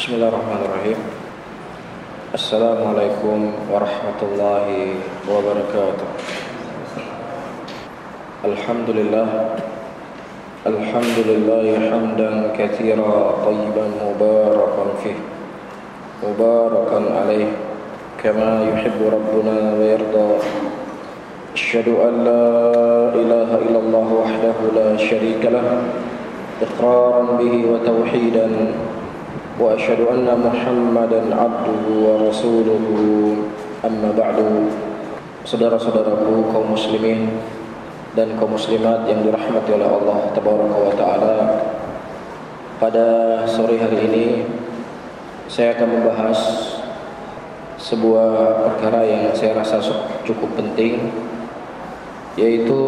بسم الله الرحمن الرحيم السلام عليكم ورحمة الله وبركاته الحمد لله الحمد لله حمدا كثيرا طيبا مباركا فيه مباركا عليه كما يحب ربنا ويرضى أشهد أن لا إله إلا الله وحده لا شريك له إقرارا به وتوحيدا وأشهد أن محمدا عبده ورسوله أما بعد saudara-saudaraku kaum muslimin dan kaum muslimat yang dirahmati oleh Allah tabaraka wa taala pada sore hari ini saya akan membahas sebuah perkara yang saya rasa cukup penting yaitu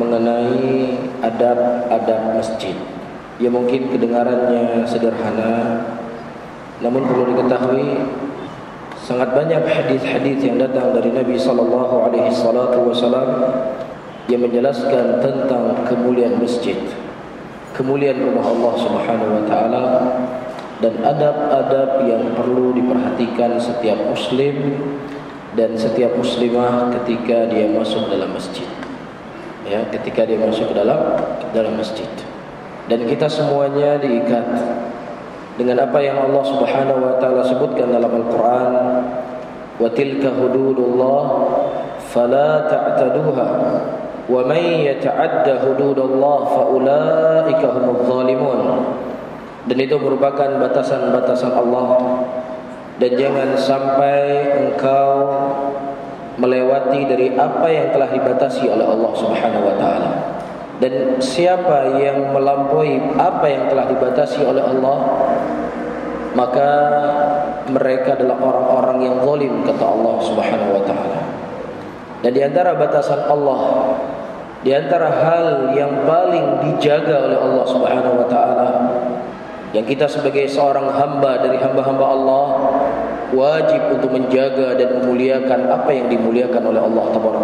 mengenai adab-adab masjid Ya mungkin kedengarannya sederhana Namun perlu diketahui Sangat banyak hadis-hadis yang datang dari Nabi sallallahu alaihi wasallam yang menjelaskan tentang kemuliaan masjid, kemuliaan rumah Allah Subhanahu wa taala dan adab-adab yang perlu diperhatikan setiap muslim dan setiap muslimah ketika dia masuk dalam masjid. Ya, ketika dia masuk ke dalam dalam masjid dan kita semuanya diikat dengan apa yang Allah Subhanahu wa taala sebutkan dalam Al-Qur'an wa tilka hududullah fala ta'taduha wa may yata'adda hududallah fa ulaika humudz zalimun. Dan itu merupakan batasan-batasan Allah. Dan jangan sampai engkau melewati dari apa yang telah dibatasi oleh Allah Subhanahu wa taala dan siapa yang melampaui apa yang telah dibatasi oleh Allah maka mereka adalah orang-orang yang zalim kata Allah Subhanahu wa taala. Dan di antara batasan Allah di antara hal yang paling dijaga oleh Allah Subhanahu wa taala yang kita sebagai seorang hamba dari hamba-hamba Allah wajib untuk menjaga dan memuliakan apa yang dimuliakan oleh Allah taala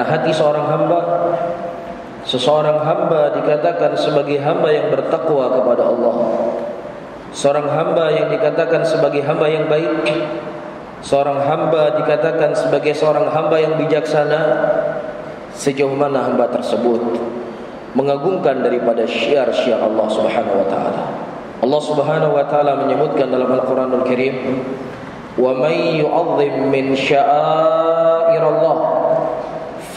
Karena hati seorang hamba Seseorang hamba dikatakan sebagai hamba yang bertakwa kepada Allah. Seorang hamba yang dikatakan sebagai hamba yang baik. Seorang hamba dikatakan sebagai seorang hamba yang bijaksana. Sejauh mana hamba tersebut Mengagungkan daripada syiar-syiar Allah subhanahu wa ta'ala. Allah subhanahu wa ta'ala menyebutkan dalam Al-Quranul Karim Wa may yu'adzim min sya'air Allah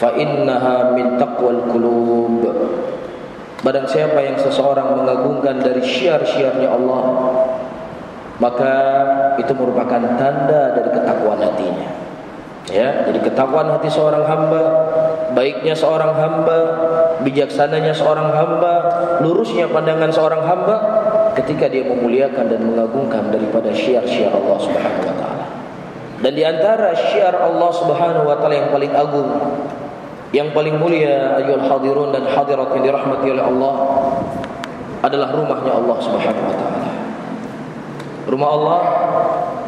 fa innaha min taqwal qulub. Siapa yang seseorang mengagungkan dari syiar-syiarnya Allah Maka itu merupakan tanda dari ketakwaan hatinya. Ya, jadi ketakwaan hati seorang hamba Baiknya seorang hamba Bijaksananya seorang hamba Lurusnya pandangan seorang hamba Ketika dia memuliakan dan mengagungkan Daripada syiar-syiar Allah subhanahu wa ta'ala. Dan di antara syiar Allah subhanahu wa ta'ala yang paling agung yang paling mulia ayol hadirun dan hadirat yang dirahmati oleh Allah adalah rumahnya Allah Subhanahu wa taala. Rumah Allah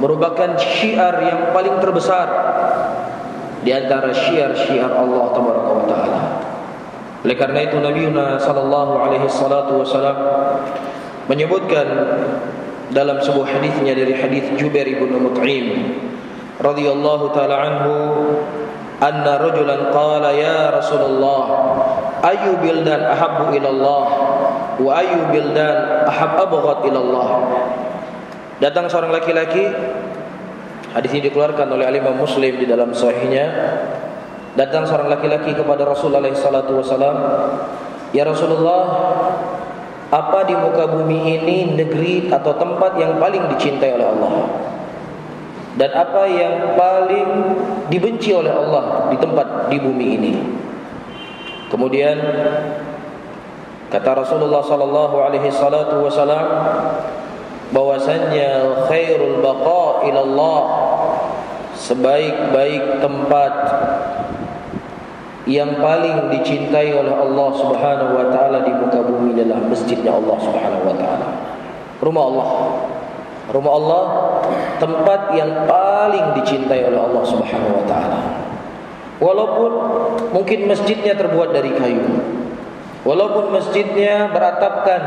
merupakan syiar yang paling terbesar di antara syiar-syiar Allah Tabaraka wa taala. Oleh karena itu Nabi sallallahu alaihi salatu wasallam menyebutkan dalam sebuah hadisnya dari hadis Jubair bin Mut'im radhiyallahu taala anhu anna rajulan qala ya Rasulullah ayu bildan ahabbu ila Allah wa ayu bildan ahab abghad ila Allah datang seorang laki-laki hadis ini dikeluarkan oleh Imam Muslim di dalam sahihnya. Datang seorang laki-laki kepada Rasulullah sallallahu wasallam ya Rasulullah apa di muka bumi ini negeri atau tempat yang paling dicintai oleh Allah dan apa yang paling dibenci oleh Allah di tempat di bumi ini. Kemudian kata Rasulullah sallallahu alaihi salatu wasalam khairul baqa ila Allah sebaik-baik tempat yang paling dicintai oleh Allah Subhanahu wa taala di muka bumi adalah masjidnya Allah Subhanahu wa taala. Rumah Allah. Rumah Allah tempat yang paling dicintai oleh Allah Subhanahu wa taala. Walaupun mungkin masjidnya terbuat dari kayu. Walaupun masjidnya beratapkan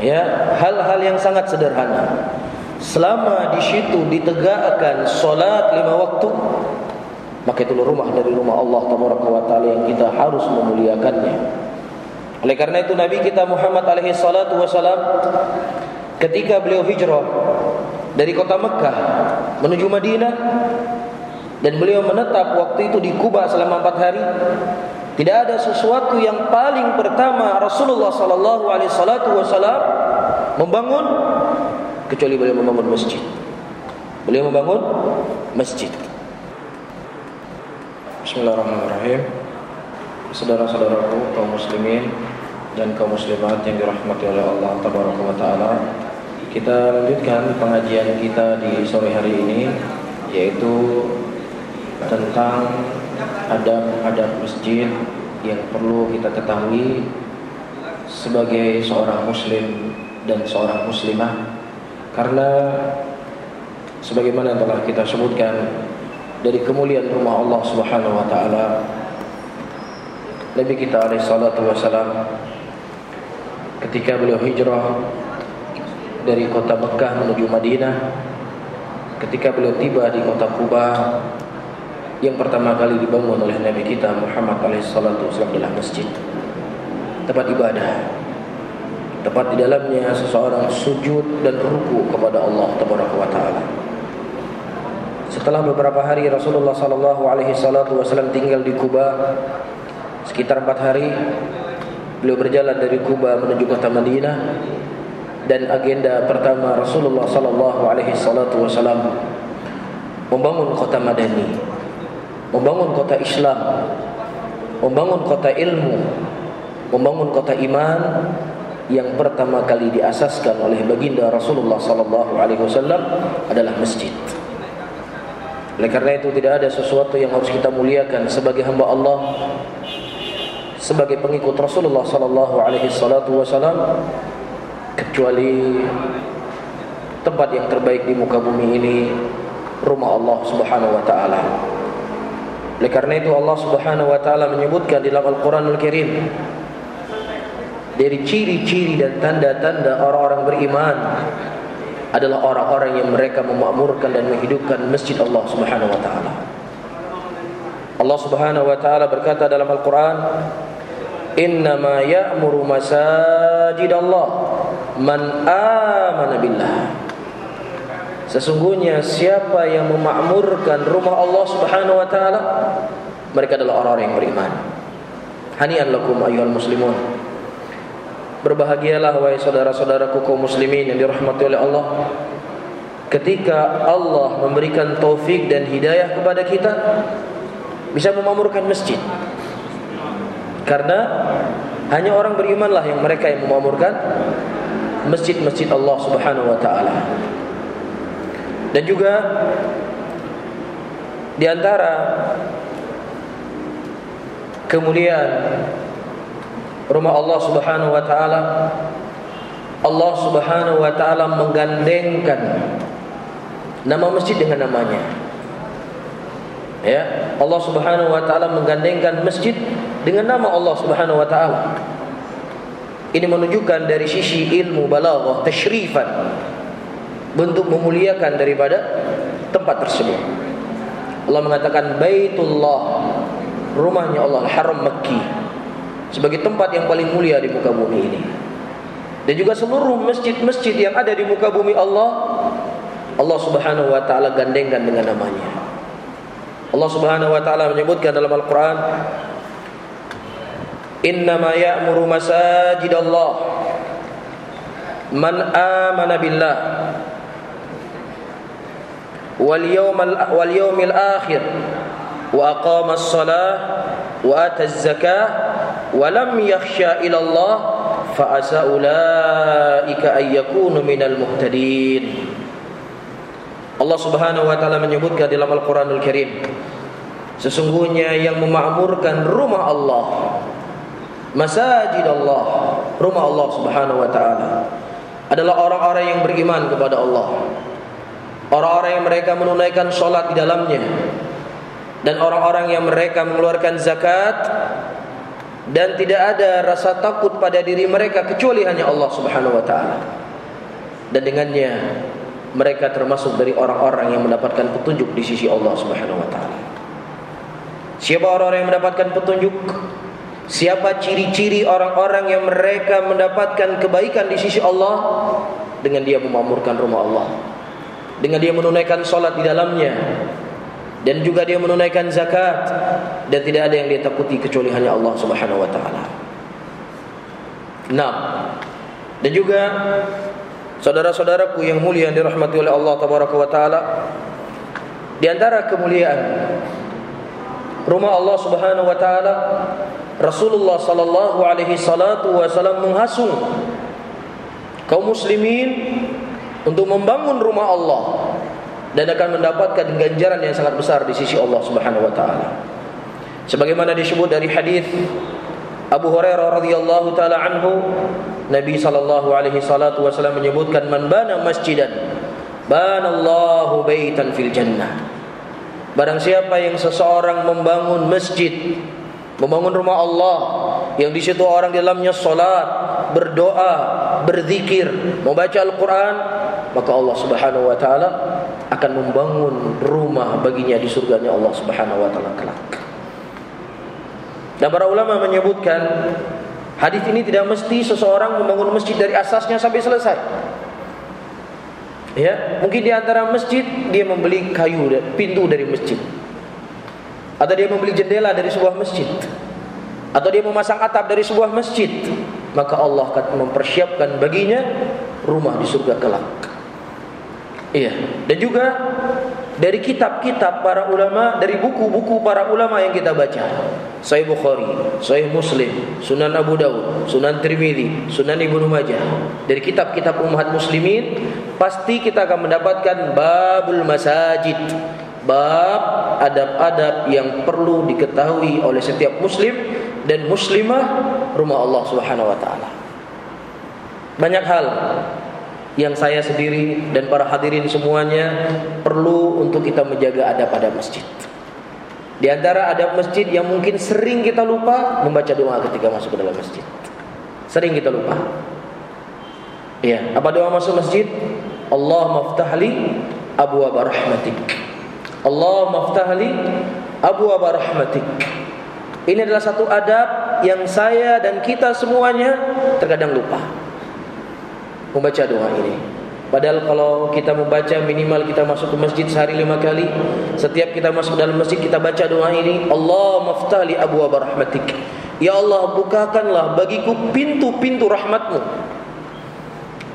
Ya, hal-hal yang sangat sederhana. Selama di situ ditegakkan solat lima waktu, maka itu rumah dari rumah Allah Taala yang kita harus memuliakannya. Oleh karena itu Nabi kita Muhammad alaihi salatu wasalam ketika beliau hijrah dari kota Mekah menuju Madinah dan beliau menetap waktu itu di Kuba selama empat hari tidak ada sesuatu yang paling pertama Rasulullah sallallahu alaihi wasallam membangun kecuali beliau membangun masjid. Beliau membangun masjid. Bismillahirrahmanirrahim. Saudara-saudaraku kaum muslimin dan kaum muslimat yang dirahmati oleh Allah taala. Kita lanjutkan pengajian kita di sore hari ini yaitu tentang adab-adab masjid yang perlu kita ketahui sebagai seorang muslim dan seorang muslimah. Karena sebagaimana telah kita sebutkan dari kemuliaan rumah Allah Subhanahu wa taala Nabi kita alaihi salatu wasalam ketika beliau hijrah dari kota Mekah menuju Madinah. Ketika beliau tiba di kota Kuba yang pertama kali dibangun oleh Nabi kita Muhammad alaihissalatu adalah masjid. Tempat ibadah. Tempat di dalamnya seseorang sujud dan ruku kepada Allah taala. Setelah beberapa hari Rasulullah sallallahu alaihi wasallam tinggal di Kuba sekitar empat hari beliau berjalan dari Kuba menuju kota Madinah dan agenda pertama Rasulullah sallallahu alaihi wasallam membangun kota Madani membangun kota Islam, membangun kota ilmu, membangun kota iman yang pertama kali diasaskan oleh baginda Rasulullah sallallahu alaihi wasallam adalah masjid. Oleh karena itu tidak ada sesuatu yang harus kita muliakan sebagai hamba Allah sebagai pengikut Rasulullah sallallahu alaihi wasallam kecuali tempat yang terbaik di muka bumi ini rumah Allah Subhanahu wa taala. Oleh karena itu Allah Subhanahu wa taala menyebutkan dalam Al-Qur'anul Karim dari ciri-ciri dan tanda-tanda orang-orang beriman adalah orang-orang yang mereka memakmurkan dan menghidupkan masjid Allah Subhanahu wa taala. Allah Subhanahu wa taala berkata dalam Al-Qur'an, "Innama ya'muru masajid Allah man amana billah." Sesungguhnya siapa yang memakmurkan rumah Allah Subhanahu wa taala mereka adalah orang-orang yang beriman. Hani'an lakum ayyuhal muslimun. Berbahagialah wahai saudara-saudaraku kaum muslimin yang dirahmati oleh Allah. Ketika Allah memberikan taufik dan hidayah kepada kita bisa memakmurkan masjid. Karena hanya orang berimanlah yang mereka yang memakmurkan masjid-masjid Allah Subhanahu wa taala. Dan juga di antara kemuliaan rumah Allah Subhanahu wa taala Allah Subhanahu wa taala menggandengkan nama masjid dengan namanya. Ya, Allah Subhanahu wa taala menggandengkan masjid dengan nama Allah Subhanahu wa taala. Ini menunjukkan dari sisi ilmu balaghah tasyrifan bentuk memuliakan daripada tempat tersebut. Allah mengatakan Baitullah rumahnya Allah Haram Mekki sebagai tempat yang paling mulia di muka bumi ini. Dan juga seluruh masjid-masjid yang ada di muka bumi Allah Allah Subhanahu wa taala gandengkan dengan namanya. Allah Subhanahu wa taala menyebutkan dalam Al-Qur'an Innama ya'muru masajidallah. Man amana billah. Wal yawmil akhir. Wa aqama as-salah wa ata az-zakah wa lam yakhsha Allah ulaika minal muhtadin. Allah Subhanahu wa taala menyebutkan dalam Al-Qur'anul Karim sesungguhnya yang memakmurkan rumah Allah masajid Allah rumah Allah Subhanahu wa taala adalah orang-orang yang beriman kepada Allah Orang-orang yang mereka menunaikan sholat di dalamnya Dan orang-orang yang mereka mengeluarkan zakat dan tidak ada rasa takut pada diri mereka kecuali hanya Allah Subhanahu wa taala. Dan dengannya mereka termasuk dari orang-orang yang mendapatkan petunjuk di sisi Allah Subhanahu wa taala. Siapa orang-orang yang mendapatkan petunjuk? Siapa ciri-ciri orang-orang yang mereka mendapatkan kebaikan di sisi Allah? Dengan dia memakmurkan rumah Allah. Dengan dia menunaikan salat di dalamnya, dan juga dia menunaikan zakat. Dan tidak ada yang dia takuti kecuali hanya Allah Subhanahu wa taala. Nah, dan juga saudara-saudaraku yang mulia yang dirahmati oleh Allah tabaraka wa taala. Di antara kemuliaan rumah Allah Subhanahu wa taala Rasulullah sallallahu alaihi salatu wasallam menghasung kaum muslimin untuk membangun rumah Allah dan akan mendapatkan ganjaran yang sangat besar di sisi Allah Subhanahu wa taala. Sebagaimana disebut dari hadis Abu Hurairah radhiyallahu taala anhu, Nabi sallallahu alaihi salatu wasallam menyebutkan man bana masjidan banallahu baitan fil jannah. Barang siapa yang seseorang membangun masjid, membangun rumah Allah yang di situ orang di dalamnya salat, berdoa, berzikir, membaca Al-Qur'an, maka Allah Subhanahu wa taala akan membangun rumah baginya di surganya Allah Subhanahu wa taala kelak. Dan para ulama menyebutkan hadis ini tidak mesti seseorang membangun masjid dari asasnya sampai selesai. Ya, mungkin di antara masjid dia membeli kayu pintu dari masjid. Atau dia membeli jendela dari sebuah masjid. Atau dia memasang atap dari sebuah masjid. Maka Allah akan mempersiapkan baginya rumah di surga kelak. Iya, dan juga dari kitab-kitab para ulama, dari buku-buku para ulama yang kita baca. Sahih Bukhari, Sahih Muslim, Sunan Abu Dawud, Sunan Tirmidzi, Sunan Ibnu Majah. Dari kitab-kitab umat muslimin pasti kita akan mendapatkan babul masajid. Bab adab-adab yang perlu diketahui oleh setiap muslim dan muslimah rumah Allah Subhanahu wa taala. Banyak hal yang saya sendiri dan para hadirin semuanya perlu untuk kita menjaga adab pada masjid. Di antara adab masjid yang mungkin sering kita lupa membaca doa ketika masuk ke dalam masjid. Sering kita lupa. Ya, apa doa masuk masjid? Allah maftahli abu rahmatik. Allah maftahli abu rahmatik. Ini adalah satu adab yang saya dan kita semuanya terkadang lupa membaca doa ini. Padahal kalau kita membaca minimal kita masuk ke masjid sehari lima kali. Setiap kita masuk dalam masjid kita baca doa ini. Allah maftali abu rahmatik. Ya Allah bukakanlah bagiku pintu-pintu rahmatmu.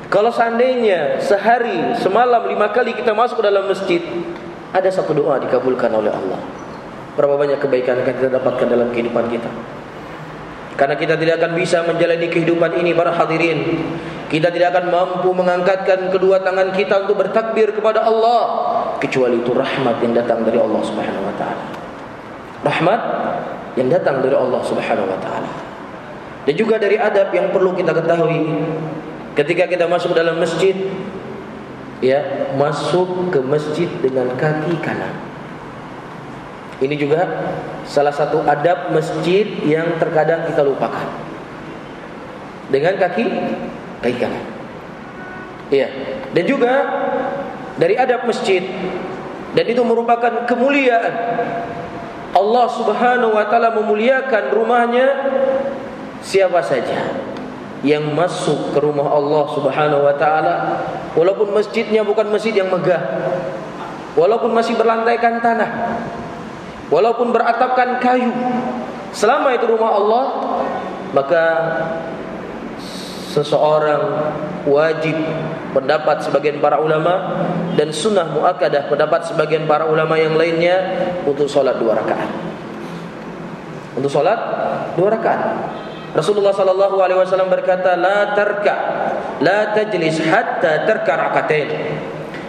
Kalau seandainya sehari semalam lima kali kita masuk ke dalam masjid. Ada satu doa dikabulkan oleh Allah. Berapa banyak kebaikan yang kita dapatkan dalam kehidupan kita. Karena kita tidak akan bisa menjalani kehidupan ini para hadirin Kita tidak akan mampu mengangkatkan kedua tangan kita untuk bertakbir kepada Allah Kecuali itu rahmat yang datang dari Allah subhanahu wa ta'ala Rahmat yang datang dari Allah subhanahu wa ta'ala Dan juga dari adab yang perlu kita ketahui Ketika kita masuk dalam masjid Ya, masuk ke masjid dengan kaki kanan ini juga salah satu adab masjid yang terkadang kita lupakan. Dengan kaki kaki kanan. Iya. Dan juga dari adab masjid dan itu merupakan kemuliaan. Allah Subhanahu wa taala memuliakan rumahnya siapa saja yang masuk ke rumah Allah Subhanahu wa taala. Walaupun masjidnya bukan masjid yang megah walaupun masih berlantaikan tanah walaupun beratapkan kayu selama itu rumah Allah maka seseorang wajib pendapat sebagian para ulama dan sunnah muakkadah pendapat sebagian para ulama yang lainnya untuk sholat dua rakaat. Untuk sholat dua rakaat Rasulullah sallallahu alaihi wasallam berkata la tarka la tajlis hatta tarka rakatain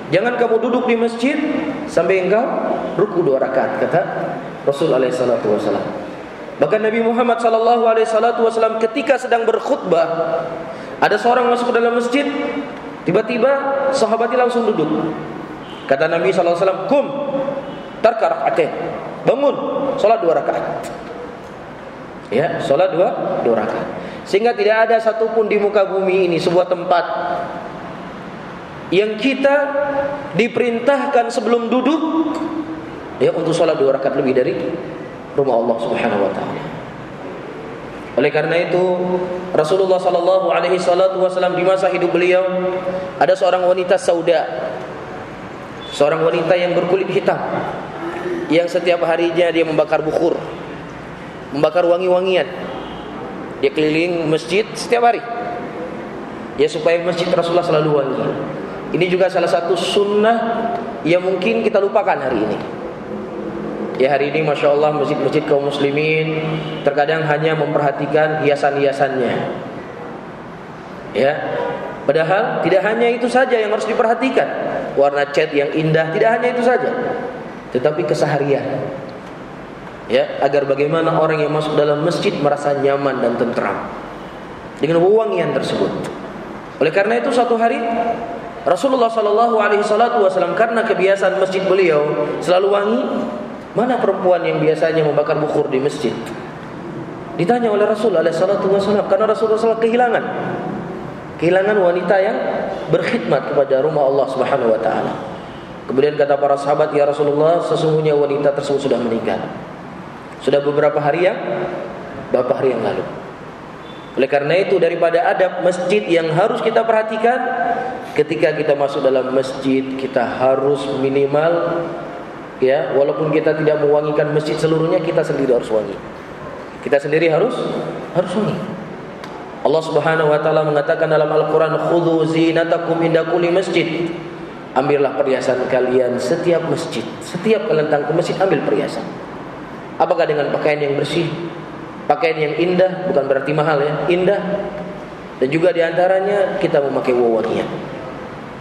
Jangan kamu duduk di masjid sampai engkau ruku dua rakaat kata Rasul alaihi wasallam. Bahkan Nabi Muhammad sallallahu alaihi wasallam ketika sedang berkhutbah ada seorang masuk ke dalam masjid tiba-tiba sahabatnya langsung duduk. Kata Nabi sallallahu alaihi wasallam, "Kum tarka rakaatain." Bangun, salat dua rakaat. Ya, sholat dua dua rakaat. Sehingga tidak ada satupun di muka bumi ini sebuah tempat yang kita diperintahkan sebelum duduk ya untuk sholat dua rakaat lebih dari rumah Allah Subhanahu wa taala. Oleh karena itu Rasulullah sallallahu alaihi wasallam di masa hidup beliau ada seorang wanita sauda. Seorang wanita yang berkulit hitam yang setiap harinya dia membakar bukur, membakar wangi-wangian. Dia keliling masjid setiap hari. Ya supaya masjid Rasulullah selalu wangi. Ini juga salah satu sunnah yang mungkin kita lupakan hari ini. Ya hari ini Masya Allah masjid-masjid kaum muslimin Terkadang hanya memperhatikan hiasan-hiasannya Ya Padahal tidak hanya itu saja yang harus diperhatikan Warna cat yang indah Tidak hanya itu saja Tetapi keseharian Ya Agar bagaimana orang yang masuk dalam masjid Merasa nyaman dan tentram Dengan wewangian tersebut Oleh karena itu satu hari Rasulullah Shallallahu Alaihi Wasallam karena kebiasaan masjid beliau selalu wangi, Mana perempuan yang biasanya membakar bukur di masjid? Ditanya oleh Rasul wasallam karena Rasulullah SAW kehilangan kehilangan wanita yang berkhidmat kepada rumah Allah Subhanahu wa taala. Kemudian kata para sahabat, "Ya Rasulullah, sesungguhnya wanita tersebut sudah meninggal. Sudah beberapa hari yang beberapa hari yang lalu." Oleh karena itu daripada adab masjid yang harus kita perhatikan ketika kita masuk dalam masjid kita harus minimal ya walaupun kita tidak mewangikan masjid seluruhnya kita sendiri harus wangi. Kita sendiri harus harus wangi. Allah Subhanahu wa taala mengatakan dalam Al-Qur'an khudhu zinatakum inda kulli masjid. Ambillah perhiasan kalian setiap masjid. Setiap kalian datang ke masjid ambil perhiasan apakah dengan pakaian yang bersih pakaian yang indah bukan berarti mahal ya indah dan juga di antaranya kita memakai wewangian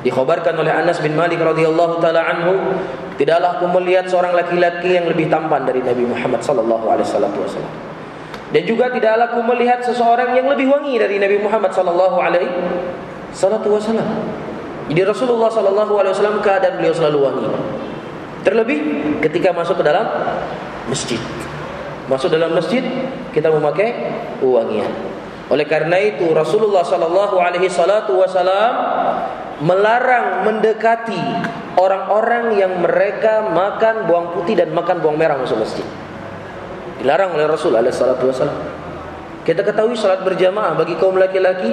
Dikhabarkan oleh Anas bin Malik radhiyallahu taala anhu, tidaklah aku melihat seorang laki-laki yang lebih tampan dari Nabi Muhammad sallallahu alaihi wasallam. Dan juga tidaklah aku melihat seseorang yang lebih wangi dari Nabi Muhammad sallallahu alaihi wasallam. Jadi Rasulullah sallallahu alaihi wasallam keadaan beliau selalu wangi. Terlebih ketika masuk ke dalam masjid. Masuk dalam masjid kita memakai wangian. Oleh karena itu Rasulullah sallallahu alaihi wasallam melarang mendekati orang-orang yang mereka makan bawang putih dan makan bawang merah masuk masjid. Dilarang oleh Rasul alaihissalatu wassalam. Kita ketahui salat berjamaah bagi kaum laki-laki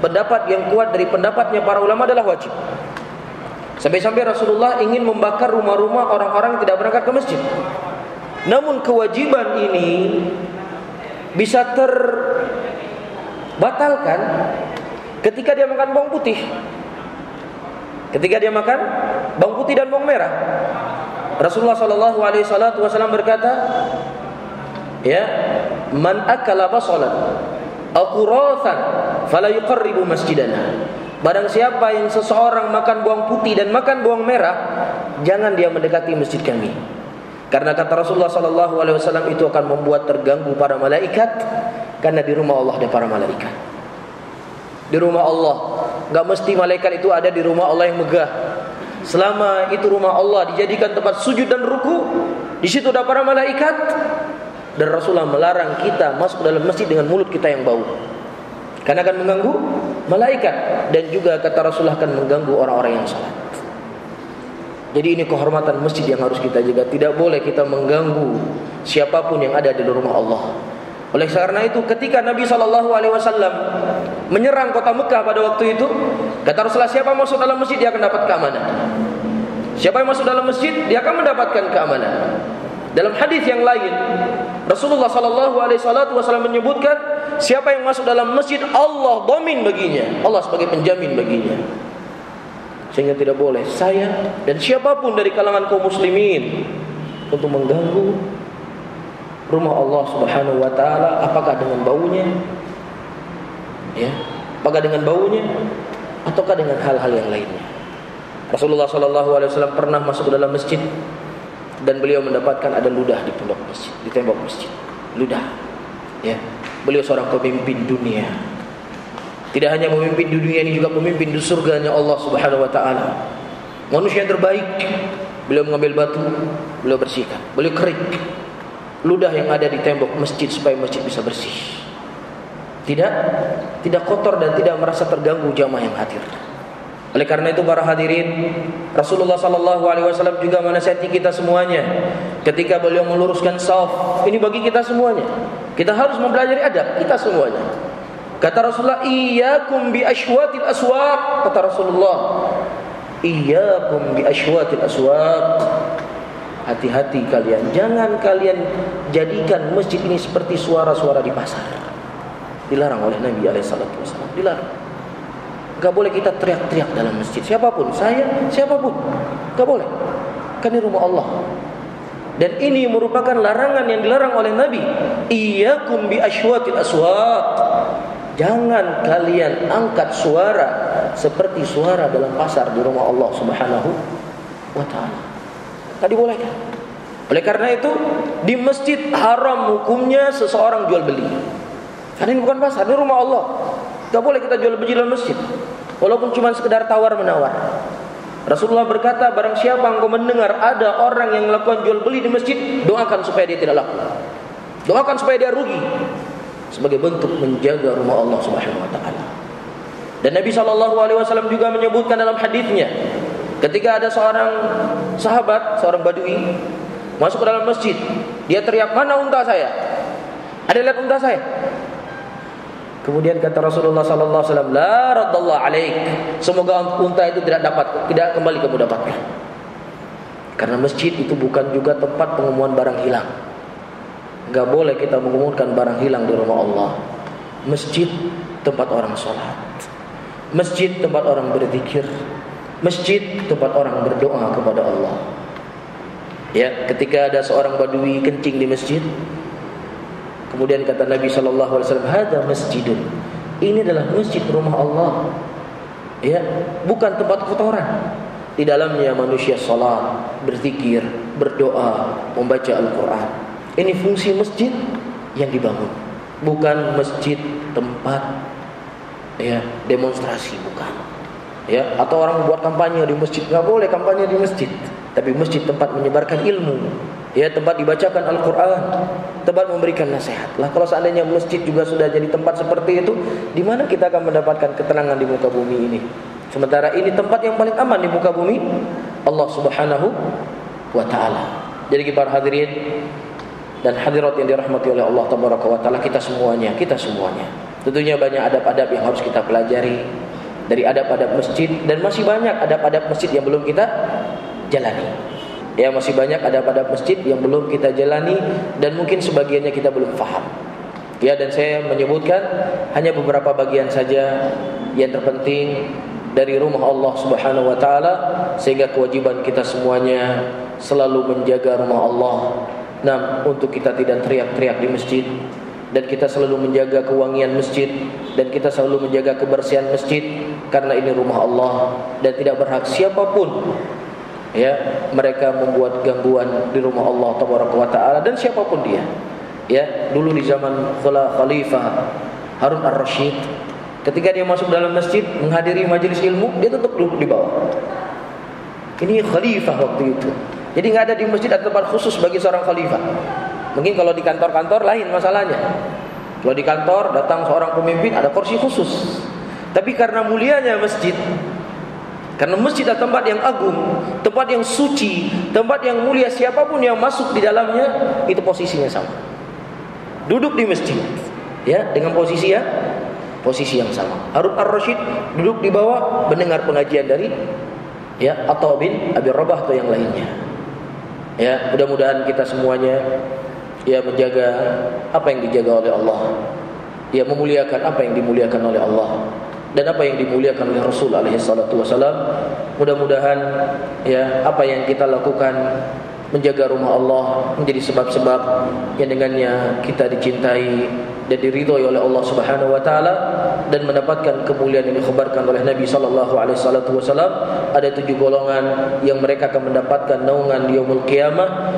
pendapat yang kuat dari pendapatnya para ulama adalah wajib. Sampai-sampai Rasulullah ingin membakar rumah-rumah orang-orang yang tidak berangkat ke masjid. Namun kewajiban ini bisa terbatalkan ketika dia makan bawang putih. Ketika dia makan bawang putih dan bawang merah. Rasulullah sallallahu alaihi wasallam berkata, ya, man akala basalan aw qurathan fala yuqarribu masjidana. Barang siapa yang seseorang makan bawang putih dan makan bawang merah, jangan dia mendekati masjid kami. Karena kata Rasulullah sallallahu alaihi wasallam itu akan membuat terganggu para malaikat karena di rumah Allah ada para malaikat. Di rumah Allah Gak mesti malaikat itu ada di rumah Allah yang megah. Selama itu rumah Allah dijadikan tempat sujud dan ruku, di situ ada para malaikat. Dan Rasulullah melarang kita masuk dalam masjid dengan mulut kita yang bau. Karena akan mengganggu malaikat dan juga kata Rasulullah akan mengganggu orang-orang yang salat. Jadi ini kehormatan masjid yang harus kita jaga. Tidak boleh kita mengganggu siapa pun yang ada di rumah Allah. Oleh karena itu ketika Nabi Shallallahu Alaihi Wasallam menyerang kota Mekah pada waktu itu, kata Rasulullah siapa masuk dalam masjid dia akan dapat keamanan. Siapa yang masuk dalam masjid dia akan mendapatkan keamanan. Dalam hadis yang lain, Rasulullah Shallallahu Alaihi Wasallam menyebutkan siapa yang masuk dalam masjid Allah domin baginya, Allah sebagai penjamin baginya. Sehingga tidak boleh saya dan siapa pun dari kalangan kaum muslimin untuk mengganggu rumah Allah Subhanahu wa taala. Apakah dengan baunya? Ya. Apakah dengan baunya? Ataukah dengan hal-hal yang lainnya? Rasulullah sallallahu alaihi wasallam pernah masuk ke dalam masjid dan beliau mendapatkan ada ludah di pondok masjid di tembok masjid. Ludah. Ya. Beliau seorang pemimpin dunia tidak hanya memimpin dunia ini juga pemimpin di surganya Allah Subhanahu wa taala manusia yang terbaik beliau mengambil batu beliau bersihkan beliau kerik ludah yang ada di tembok masjid supaya masjid bisa bersih. Tidak tidak kotor dan tidak merasa terganggu jamaah yang hadir. Oleh karena itu para hadirin, Rasulullah sallallahu alaihi wasallam juga menasihati kita semuanya ketika beliau meluruskan saf. Ini bagi kita semuanya. Kita harus mempelajari adab kita semuanya. Kata Rasulullah, "Iyyakum bi ashwatil aswaq." Kata Rasulullah, "Iyyakum bi ashwatil aswaq." Hati-hati kalian, jangan kalian jadikan masjid ini seperti suara-suara di pasar. Dilarang oleh Nabi alaihi salatu wasallam. Dilarang. Gak boleh kita teriak-teriak dalam masjid. Siapa pun, saya, siapa pun. Gak boleh. Kan ini rumah Allah. Dan ini merupakan larangan yang dilarang oleh Nabi. Iyyakum bi ashwatil aswat. Jangan kalian angkat suara seperti suara dalam pasar di rumah Allah Subhanahu wa taala. Tadi boleh kan? Oleh karena itu di masjid haram hukumnya seseorang jual beli. Karena ini bukan pasar, ini rumah Allah. Gak boleh kita jual beli dalam masjid. Walaupun cuma sekedar tawar menawar. Rasulullah berkata, barang siapa engkau mendengar ada orang yang melakukan jual beli di masjid, doakan supaya dia tidak laku. Doakan supaya dia rugi. Sebagai bentuk menjaga rumah Allah Subhanahu wa taala. Dan Nabi Shallallahu alaihi wasallam juga menyebutkan dalam hadisnya, ketika ada seorang sahabat, seorang badui masuk ke dalam masjid, dia teriak, "Mana unta saya?" Ada lihat unta saya? Kemudian kata Rasulullah sallallahu alaihi wasallam, "La alaik." Semoga unta itu tidak dapat tidak kembali kamu dapatkan. Karena masjid itu bukan juga tempat pengumuman barang hilang. Enggak boleh kita mengumumkan barang hilang di rumah Allah. Masjid tempat orang sholat. Masjid tempat orang berzikir. Masjid tempat orang berdoa kepada Allah. Ya, ketika ada seorang badui kencing di masjid, Kemudian kata Nabi sallallahu alaihi wasallam, "Hada masjidun." Ini adalah masjid rumah Allah. Ya, bukan tempat kotoran. Di dalamnya manusia salat, berzikir, berdoa, membaca Al-Qur'an. Ini fungsi masjid yang dibangun, bukan masjid tempat ya demonstrasi bukan. Ya, atau orang buat kampanye di masjid, nggak boleh kampanye di masjid, tapi masjid tempat menyebarkan ilmu, ya tempat dibacakan Al-Quran tempat memberikan nasihat. Lah kalau seandainya masjid juga sudah jadi tempat seperti itu di mana kita akan mendapatkan ketenangan di muka bumi ini? Sementara ini tempat yang paling aman di muka bumi Allah subhanahu wa ta'ala. Jadi para hadirin dan hadirat yang dirahmati oleh Allah tabaraka wa ta'ala kita semuanya kita semuanya tentunya banyak adab-adab yang harus kita pelajari dari adab-adab masjid dan masih banyak adab-adab masjid yang belum kita jalani Ya masih banyak ada pada masjid yang belum kita jalani dan mungkin sebagiannya kita belum faham. Ya dan saya menyebutkan hanya beberapa bagian saja yang terpenting dari rumah Allah Subhanahu wa taala sehingga kewajiban kita semuanya selalu menjaga rumah Allah. Nah, untuk kita tidak teriak-teriak di masjid. Dan kita selalu menjaga kewangian masjid. Dan kita selalu menjaga kebersihan masjid. Karena ini rumah Allah. Dan tidak berhak siapa pun ya mereka membuat gangguan di rumah Allah taala dan siapa pun dia. Ya dulu di zaman khalifah Harun ar-Rasyid ketika dia masuk dalam masjid menghadiri majelis ilmu dia tetap duduk di bawah. Ini khalifah waktu itu jadi nggak ada di masjid ada tempat khusus bagi seorang khalifah mungkin kalau di kantor-kantor lain masalahnya kalau di kantor datang seorang pemimpin ada kursi khusus tapi karena mulianya masjid karena masjid adalah tempat yang agung, tempat yang suci, tempat yang mulia. Siapa pun yang masuk di dalamnya itu posisinya sama. Duduk di masjid, ya dengan posisi ya posisi yang sama. Harun ar-Rasyid duduk di bawah mendengar pengajian dari ya atau bin Abi Rabah atau yang lainnya. Ya, mudah-mudahan kita semuanya ya menjaga apa yang dijaga oleh Allah. Ya memuliakan apa yang dimuliakan oleh Allah dan apa yang dimuliakan oleh Rasul alaihi salatu wasalam. Mudah-mudahan ya apa yang kita lakukan menjaga rumah Allah menjadi sebab-sebab yang dengannya kita dicintai dan diridhoi oleh Allah Subhanahu wa taala dan mendapatkan kemuliaan yang dikhabarkan oleh Nabi sallallahu alaihi wasallam. Ada tujuh golongan yang mereka akan mendapatkan naungan di yaumul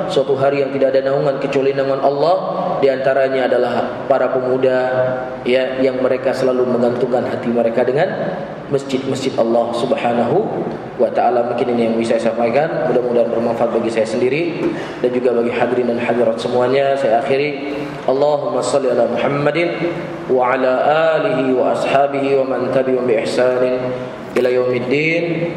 suatu hari yang tidak ada naungan kecuali naungan Allah. Di antaranya adalah para pemuda ya yang mereka selalu menggantungkan hati mereka dengan masjid-masjid Allah Subhanahu wa taala. Mungkin ini yang bisa saya sampaikan. Mudah-mudahan bermanfaat bagi saya sendiri dan juga bagi hadirin dan hadirat semuanya. Saya akhiri Allahumma salli ala Muhammadin wa ala alihi wa ashabihi wa man tabi'ahum bi ihsanin ila yaumiddin